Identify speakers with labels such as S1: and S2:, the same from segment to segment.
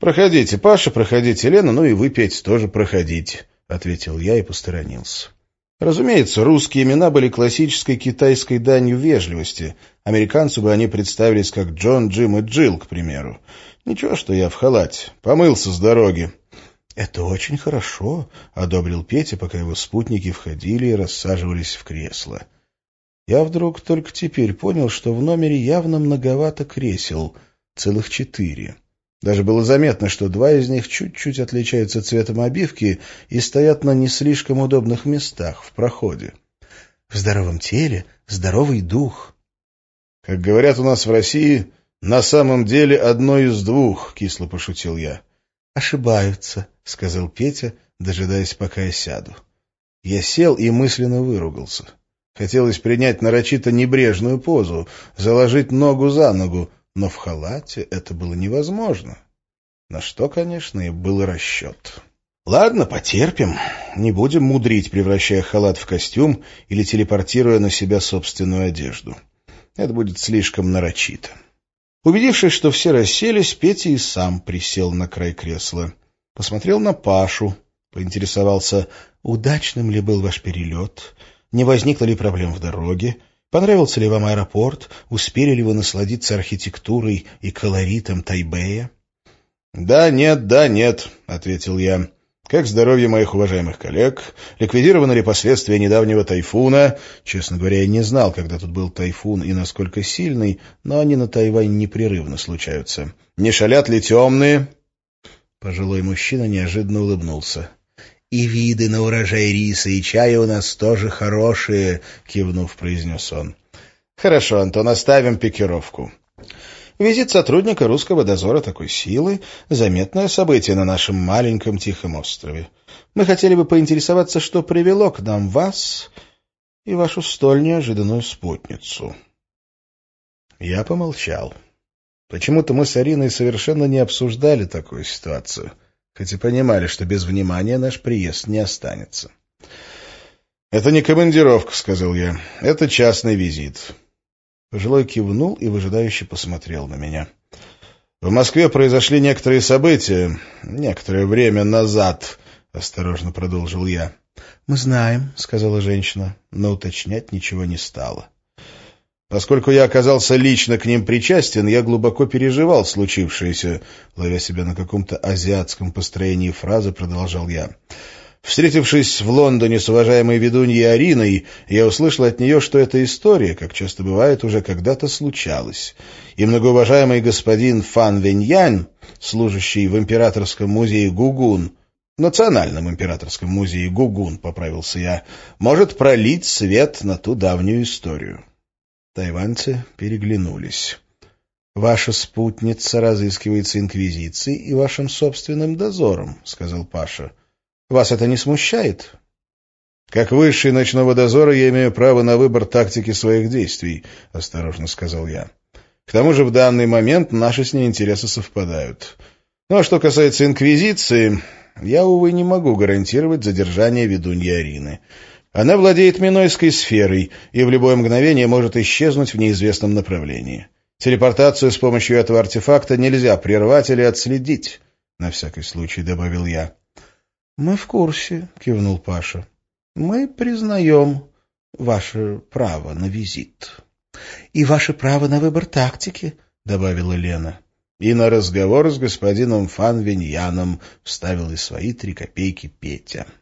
S1: «Проходите, Паша, проходите, Лена, ну и вы, Петь, тоже проходите», — ответил я и посторонился. Разумеется, русские имена были классической китайской данью вежливости. Американцу бы они представились как Джон, Джим и Джилл, к примеру. Ничего, что я в халате. Помылся с дороги. «Это очень хорошо», — одобрил Петя, пока его спутники входили и рассаживались в кресло. Я вдруг только теперь понял, что в номере явно многовато кресел, целых четыре. Даже было заметно, что два из них чуть-чуть отличаются цветом обивки и стоят на не слишком удобных местах в проходе. В здоровом теле здоровый дух. Как говорят у нас в России, на самом деле одно из двух, кисло пошутил я. Ошибаются, сказал Петя, дожидаясь, пока я сяду. Я сел и мысленно выругался. Хотелось принять нарочито небрежную позу, заложить ногу за ногу, но в халате это было невозможно. На что, конечно, и был расчет. Ладно, потерпим. Не будем мудрить, превращая халат в костюм или телепортируя на себя собственную одежду. Это будет слишком нарочито. Убедившись, что все расселись, Петя и сам присел на край кресла. Посмотрел на Пашу, поинтересовался, удачным ли был ваш перелет, не возникло ли проблем в дороге, Понравился ли вам аэропорт? Успели ли вы насладиться архитектурой и колоритом Тайбэя? — Да, нет, да, нет, — ответил я. — Как здоровье моих уважаемых коллег? Ликвидированы ли последствия недавнего тайфуна? Честно говоря, я не знал, когда тут был тайфун и насколько сильный, но они на Тайвань непрерывно случаются. Не шалят ли темные? Пожилой мужчина неожиданно улыбнулся. «И виды на урожай риса и чая у нас тоже хорошие», — кивнув, произнес он. «Хорошо, Антон, оставим пикировку. Визит сотрудника русского дозора такой силы — заметное событие на нашем маленьком тихом острове. Мы хотели бы поинтересоваться, что привело к нам вас и вашу столь неожиданную спутницу». Я помолчал. Почему-то мы с Ариной совершенно не обсуждали такую ситуацию — хоть и понимали, что без внимания наш приезд не останется. «Это не командировка», — сказал я. «Это частный визит». Пожилой кивнул и выжидающе посмотрел на меня. «В Москве произошли некоторые события, некоторое время назад», — осторожно продолжил я. «Мы знаем», — сказала женщина, но уточнять ничего не стала. Поскольку я оказался лично к ним причастен, я глубоко переживал случившееся. Ловя себя на каком-то азиатском построении фразы, продолжал я. Встретившись в Лондоне с уважаемой ведуньей Ариной, я услышал от нее, что эта история, как часто бывает, уже когда-то случалась. И многоуважаемый господин Фан Веньянь, служащий в императорском музее Гугун, Национальном императорском музее Гугун, поправился я, может пролить свет на ту давнюю историю. Тайваньцы переглянулись. «Ваша спутница разыскивается Инквизицией и вашим собственным дозором», — сказал Паша. «Вас это не смущает?» «Как высший ночного дозора я имею право на выбор тактики своих действий», — осторожно сказал я. «К тому же в данный момент наши с ней интересы совпадают. Ну а что касается Инквизиции, я, увы, не могу гарантировать задержание ведуньи Арины. Она владеет Минойской сферой и в любое мгновение может исчезнуть в неизвестном направлении. Телепортацию с помощью этого артефакта нельзя прервать или отследить, — на всякий случай добавил я. — Мы в курсе, — кивнул Паша. — Мы признаем ваше право на визит. — И ваше право на выбор тактики, — добавила Лена. — И на разговор с господином Фан Виньяном вставил и свои три копейки Петя. —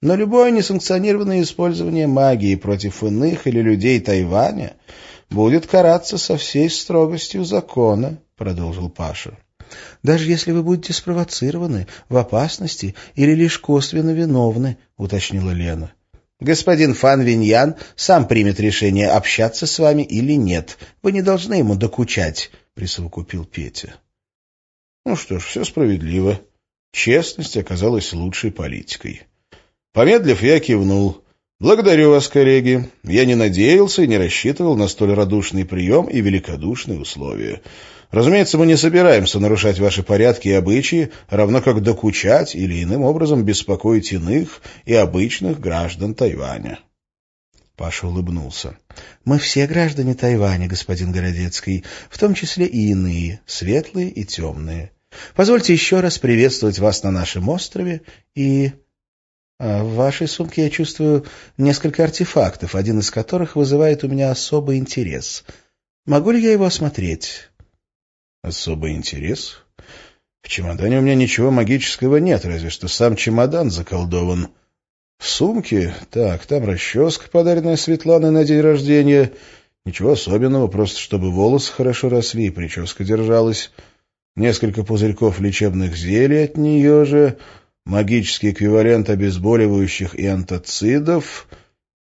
S1: но любое несанкционированное использование магии против иных или людей Тайваня будет караться со всей строгостью закона, — продолжил Паша. «Даже если вы будете спровоцированы, в опасности или лишь косвенно виновны», — уточнила Лена. «Господин Фан Виньян сам примет решение, общаться с вами или нет. Вы не должны ему докучать», — присовокупил Петя. Ну что ж, все справедливо. Честность оказалась лучшей политикой. Помедлив, я кивнул. «Благодарю вас, коллеги. Я не надеялся и не рассчитывал на столь радушный прием и великодушные условия. Разумеется, мы не собираемся нарушать ваши порядки и обычаи, равно как докучать или иным образом беспокоить иных и обычных граждан Тайваня». Паша улыбнулся. «Мы все граждане Тайваня, господин Городецкий, в том числе и иные, светлые и темные. Позвольте еще раз приветствовать вас на нашем острове и... А, в вашей сумке я чувствую несколько артефактов, один из которых вызывает у меня особый интерес. Могу ли я его осмотреть? Особый интерес? В чемодане у меня ничего магического нет, разве что сам чемодан заколдован. В сумке? Так, там расческа, подаренная Светланой на день рождения. Ничего особенного, просто чтобы волосы хорошо росли и прическа держалась. Несколько пузырьков лечебных зелий от нее же, магический эквивалент обезболивающих и антоцидов,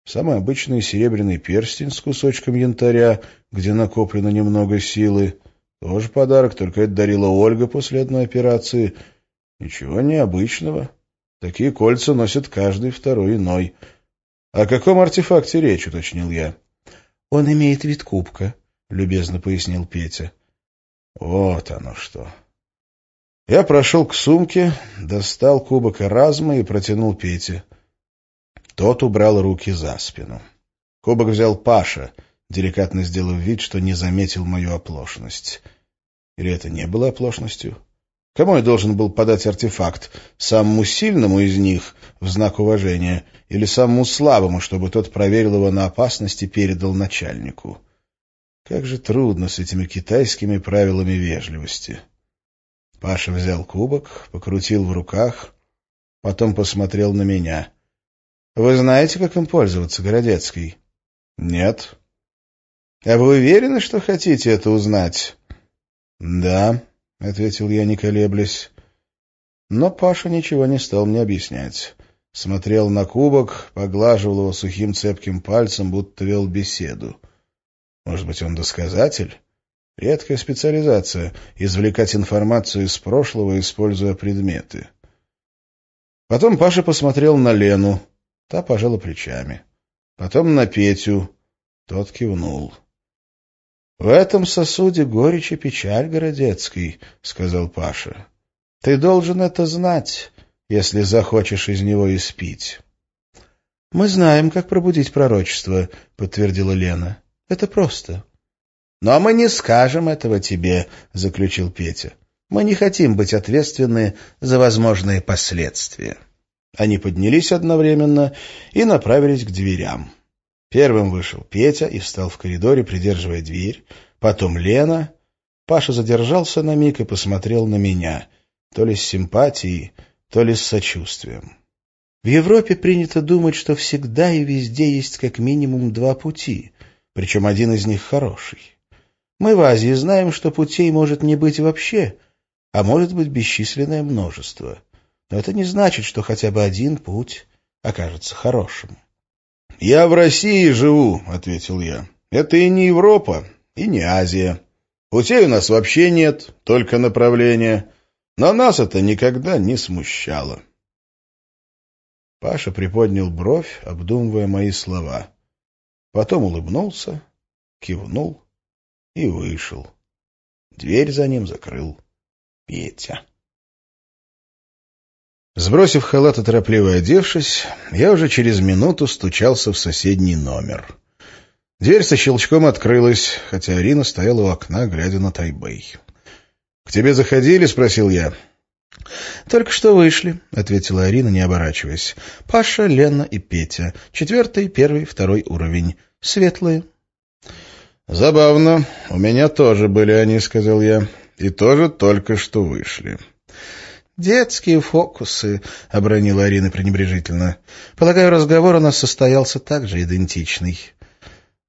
S1: самый обычный серебряный перстень с кусочком янтаря, где накоплено немного силы — тоже подарок, только это дарила Ольга после одной операции. Ничего необычного. Такие кольца носят каждый второй иной. — О каком артефакте речь, — уточнил я. — Он имеет вид кубка, — любезно пояснил Петя. — Вот оно что. Я прошел к сумке, достал кубок Эразма и протянул Пете. Тот убрал руки за спину. Кубок взял Паша — деликатно сделав вид, что не заметил мою оплошность. Или это не было оплошностью? Кому я должен был подать артефакт? Самому сильному из них, в знак уважения, или самому слабому, чтобы тот проверил его на опасность и передал начальнику? Как же трудно с этими китайскими правилами вежливости. Паша взял кубок, покрутил в руках, потом посмотрел на меня. — Вы знаете, как им пользоваться, Городецкий? — Нет. — А вы уверены, что хотите это узнать? — Да, — ответил я, не колеблясь. Но Паша ничего не стал мне объяснять. Смотрел на кубок, поглаживал его сухим цепким пальцем, будто вел беседу. Может быть, он досказатель? Редкая специализация — извлекать информацию из прошлого, используя предметы. Потом Паша посмотрел на Лену. Та пожала плечами. Потом на Петю. Тот кивнул. — В этом сосуде горечь и печаль, Городецкий, — сказал Паша. — Ты должен это знать, если захочешь из него испить. — Мы знаем, как пробудить пророчество, — подтвердила Лена. — Это просто. — Но мы не скажем этого тебе, — заключил Петя. — Мы не хотим быть ответственны за возможные последствия. Они поднялись одновременно и направились к дверям. Первым вышел Петя и встал в коридоре, придерживая дверь. Потом Лена. Паша задержался на миг и посмотрел на меня. То ли с симпатией, то ли с сочувствием. В Европе принято думать, что всегда и везде есть как минимум два пути, причем один из них хороший. Мы в Азии знаем, что путей может не быть вообще, а может быть бесчисленное множество. Но это не значит, что хотя бы один путь окажется хорошим. «Я в России живу», — ответил я. «Это и не Европа, и не Азия. Путей у нас вообще нет, только направления. Но нас это никогда не смущало». Паша приподнял бровь, обдумывая мои слова. Потом улыбнулся, кивнул и вышел. Дверь за ним закрыл Петя. Сбросив халат и торопливо одевшись, я уже через минуту стучался в соседний номер. Дверь со щелчком открылась, хотя Арина стояла у окна, глядя на Тайбэй. — К тебе заходили? — спросил я. — Только что вышли, — ответила Арина, не оборачиваясь. — Паша, Лена и Петя. Четвертый, первый, второй уровень. Светлые. — Забавно. У меня тоже были они, — сказал я. — И тоже только что вышли. — «Детские фокусы», — обронила Арина пренебрежительно. «Полагаю, разговор у нас состоялся также идентичный».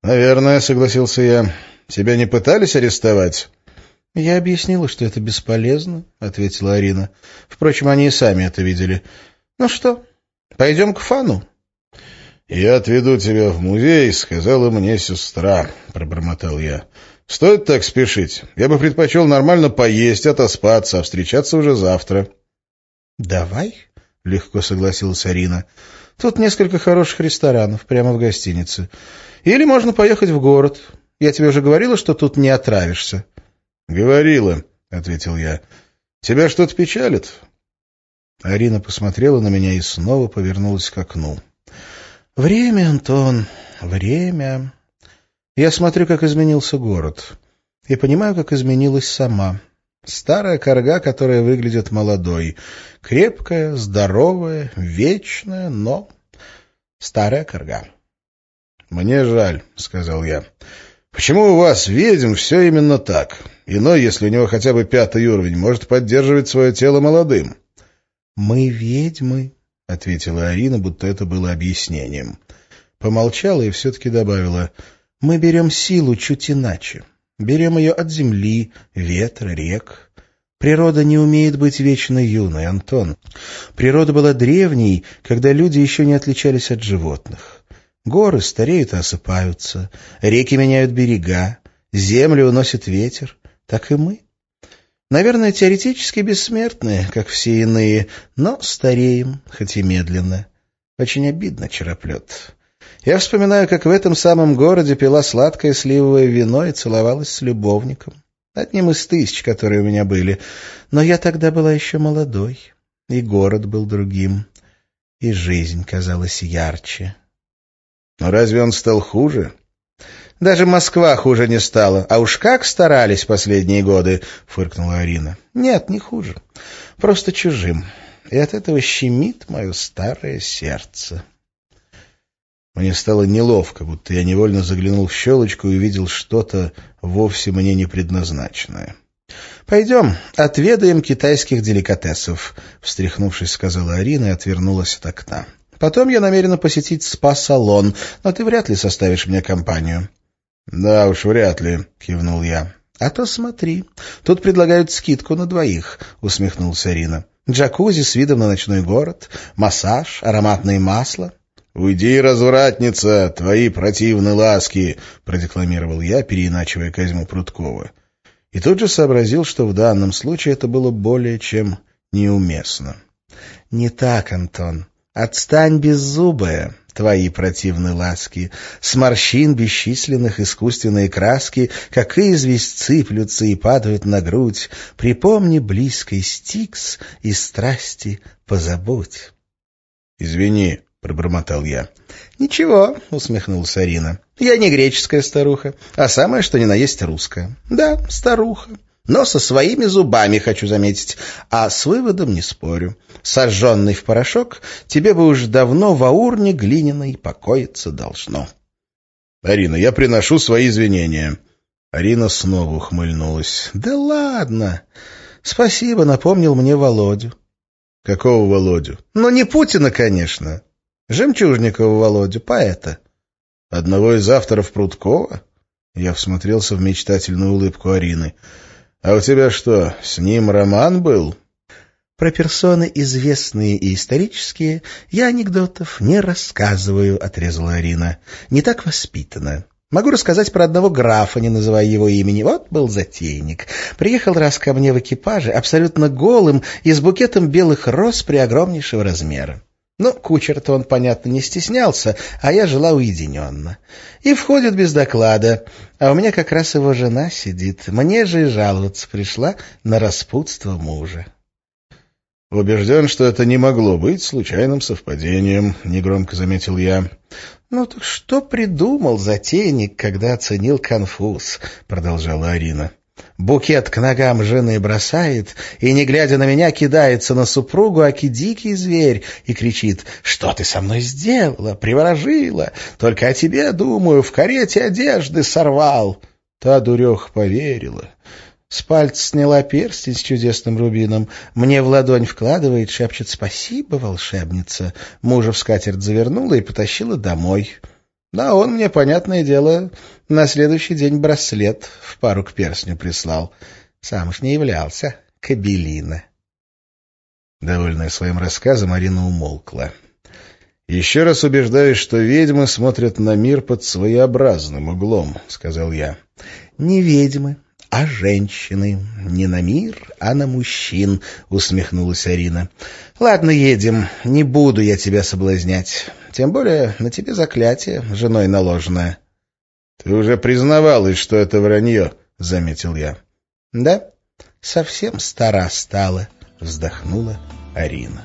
S1: «Наверное», — согласился я. «Тебя не пытались арестовать?» «Я объяснила, что это бесполезно», — ответила Арина. «Впрочем, они и сами это видели. Ну что, пойдем к Фану?» «Я отведу тебя в музей», — сказала мне сестра, — пробормотал я. «Стоит так спешить? Я бы предпочел нормально поесть, отоспаться, а встречаться уже завтра». «Давай», — легко согласилась Арина. «Тут несколько хороших ресторанов прямо в гостинице. Или можно поехать в город. Я тебе уже говорила, что тут не отравишься». «Говорила», — ответил я. «Тебя что-то печалит?» Арина посмотрела на меня и снова повернулась к окну. «Время, Антон, время. Я смотрю, как изменился город, и понимаю, как изменилась сама. Старая корга, которая выглядит молодой. Крепкая, здоровая, вечная, но старая корга. — Мне жаль, — сказал я. — Почему у вас, ведьм, все именно так? Иной, если у него хотя бы пятый уровень, может поддерживать свое тело молодым. — Мы ведьмы, — ответила Арина, будто это было объяснением. Помолчала и все-таки добавила. — Мы берем силу чуть иначе. Берем ее от земли, ветра, рек. Природа не умеет быть вечно юной, Антон. Природа была древней, когда люди еще не отличались от животных. Горы стареют и осыпаются, реки меняют берега, землю уносит ветер. Так и мы. Наверное, теоретически бессмертные, как все иные, но стареем, хоть и медленно. Очень обидно, чероплет. Я вспоминаю, как в этом самом городе пила сладкое сливовое вино и целовалась с любовником. Одним из тысяч, которые у меня были. Но я тогда была еще молодой, и город был другим, и жизнь казалась ярче. Но разве он стал хуже? Даже Москва хуже не стала. А уж как старались последние годы, — фыркнула Арина. Нет, не хуже. Просто чужим. И от этого щемит мое старое сердце. Мне стало неловко, будто я невольно заглянул в щелочку и увидел что-то вовсе мне не предназначенное. «Пойдем, отведаем китайских деликатесов», — встряхнувшись, сказала Арина и отвернулась от окна. «Потом я намерена посетить спа-салон, но ты вряд ли составишь мне компанию». «Да уж, вряд ли», — кивнул я. «А то смотри, тут предлагают скидку на двоих», — усмехнулась Арина. «Джакузи с видом на ночной город, массаж, ароматные масла». «Уйди, развратница, твои противные ласки!» — продекламировал я, переиначивая Козьму Прудкова. И тут же сообразил, что в данном случае это было более чем неуместно. «Не так, Антон. Отстань, беззубая, твои противные ласки. С морщин бесчисленных искусственные краски, как известь, сыплются и падают на грудь. Припомни близкий стикс и страсти позабудь». «Извини», — пробормотал я. «Ничего», — усмехнулась Арина. «Я не греческая старуха, а самое что ни на есть русская. Да, старуха. Но со своими зубами, хочу заметить. А с выводом не спорю. Сожженный в порошок, тебе бы уж давно в аурне глиняной покоиться должно». «Арина, я приношу свои извинения». Арина снова ухмыльнулась. «Да ладно. Спасибо, напомнил мне Володю». «Какого Володю?» «Ну, не Путина, конечно». Жемчужникова Володю, поэта. Одного из авторов Прудкова? Я всмотрелся в мечтательную улыбку Арины. А у тебя что, с ним роман был? Про персоны известные и исторические я анекдотов не рассказываю, отрезала Арина. Не так воспитана. Могу рассказать про одного графа, не называя его имени. Вот был затейник. Приехал раз ко мне в экипаже, абсолютно голым и с букетом белых роз при огромнейшего размера. Ну, кучер-то он, понятно, не стеснялся, а я жила уединенно. И входит без доклада, а у меня как раз его жена сидит. Мне же и жаловаться пришла на распутство мужа. «Убежден, что это не могло быть случайным совпадением», — негромко заметил я. «Ну так что придумал затейник, когда оценил конфуз?» — продолжала Арина. Букет к ногам жены бросает и, не глядя на меня, кидается на супругу, аки дикий зверь, и кричит «Что ты со мной сделала? Приворожила? Только о тебе, думаю, в карете одежды сорвал». Та дурех поверила. С пальца сняла перстень с чудесным рубином, мне в ладонь вкладывает, шепчет «Спасибо, волшебница». Мужа в скатерть завернула и потащила домой. Да, он мне, понятное дело, на следующий день браслет в пару к перстню прислал. Сам ж не являлся. Кабелина. Довольная своим рассказом, Арина умолкла. «Еще раз убеждаюсь, что ведьмы смотрят на мир под своеобразным углом», — сказал я. «Не ведьмы, а женщины. Не на мир, а на мужчин», — усмехнулась Арина. «Ладно, едем. Не буду я тебя соблазнять. Тем более на тебе заклятие женой наложенное». «Ты уже признавалась, что это вранье», — заметил я.
S2: «Да, совсем стара стала», — вздохнула Арина.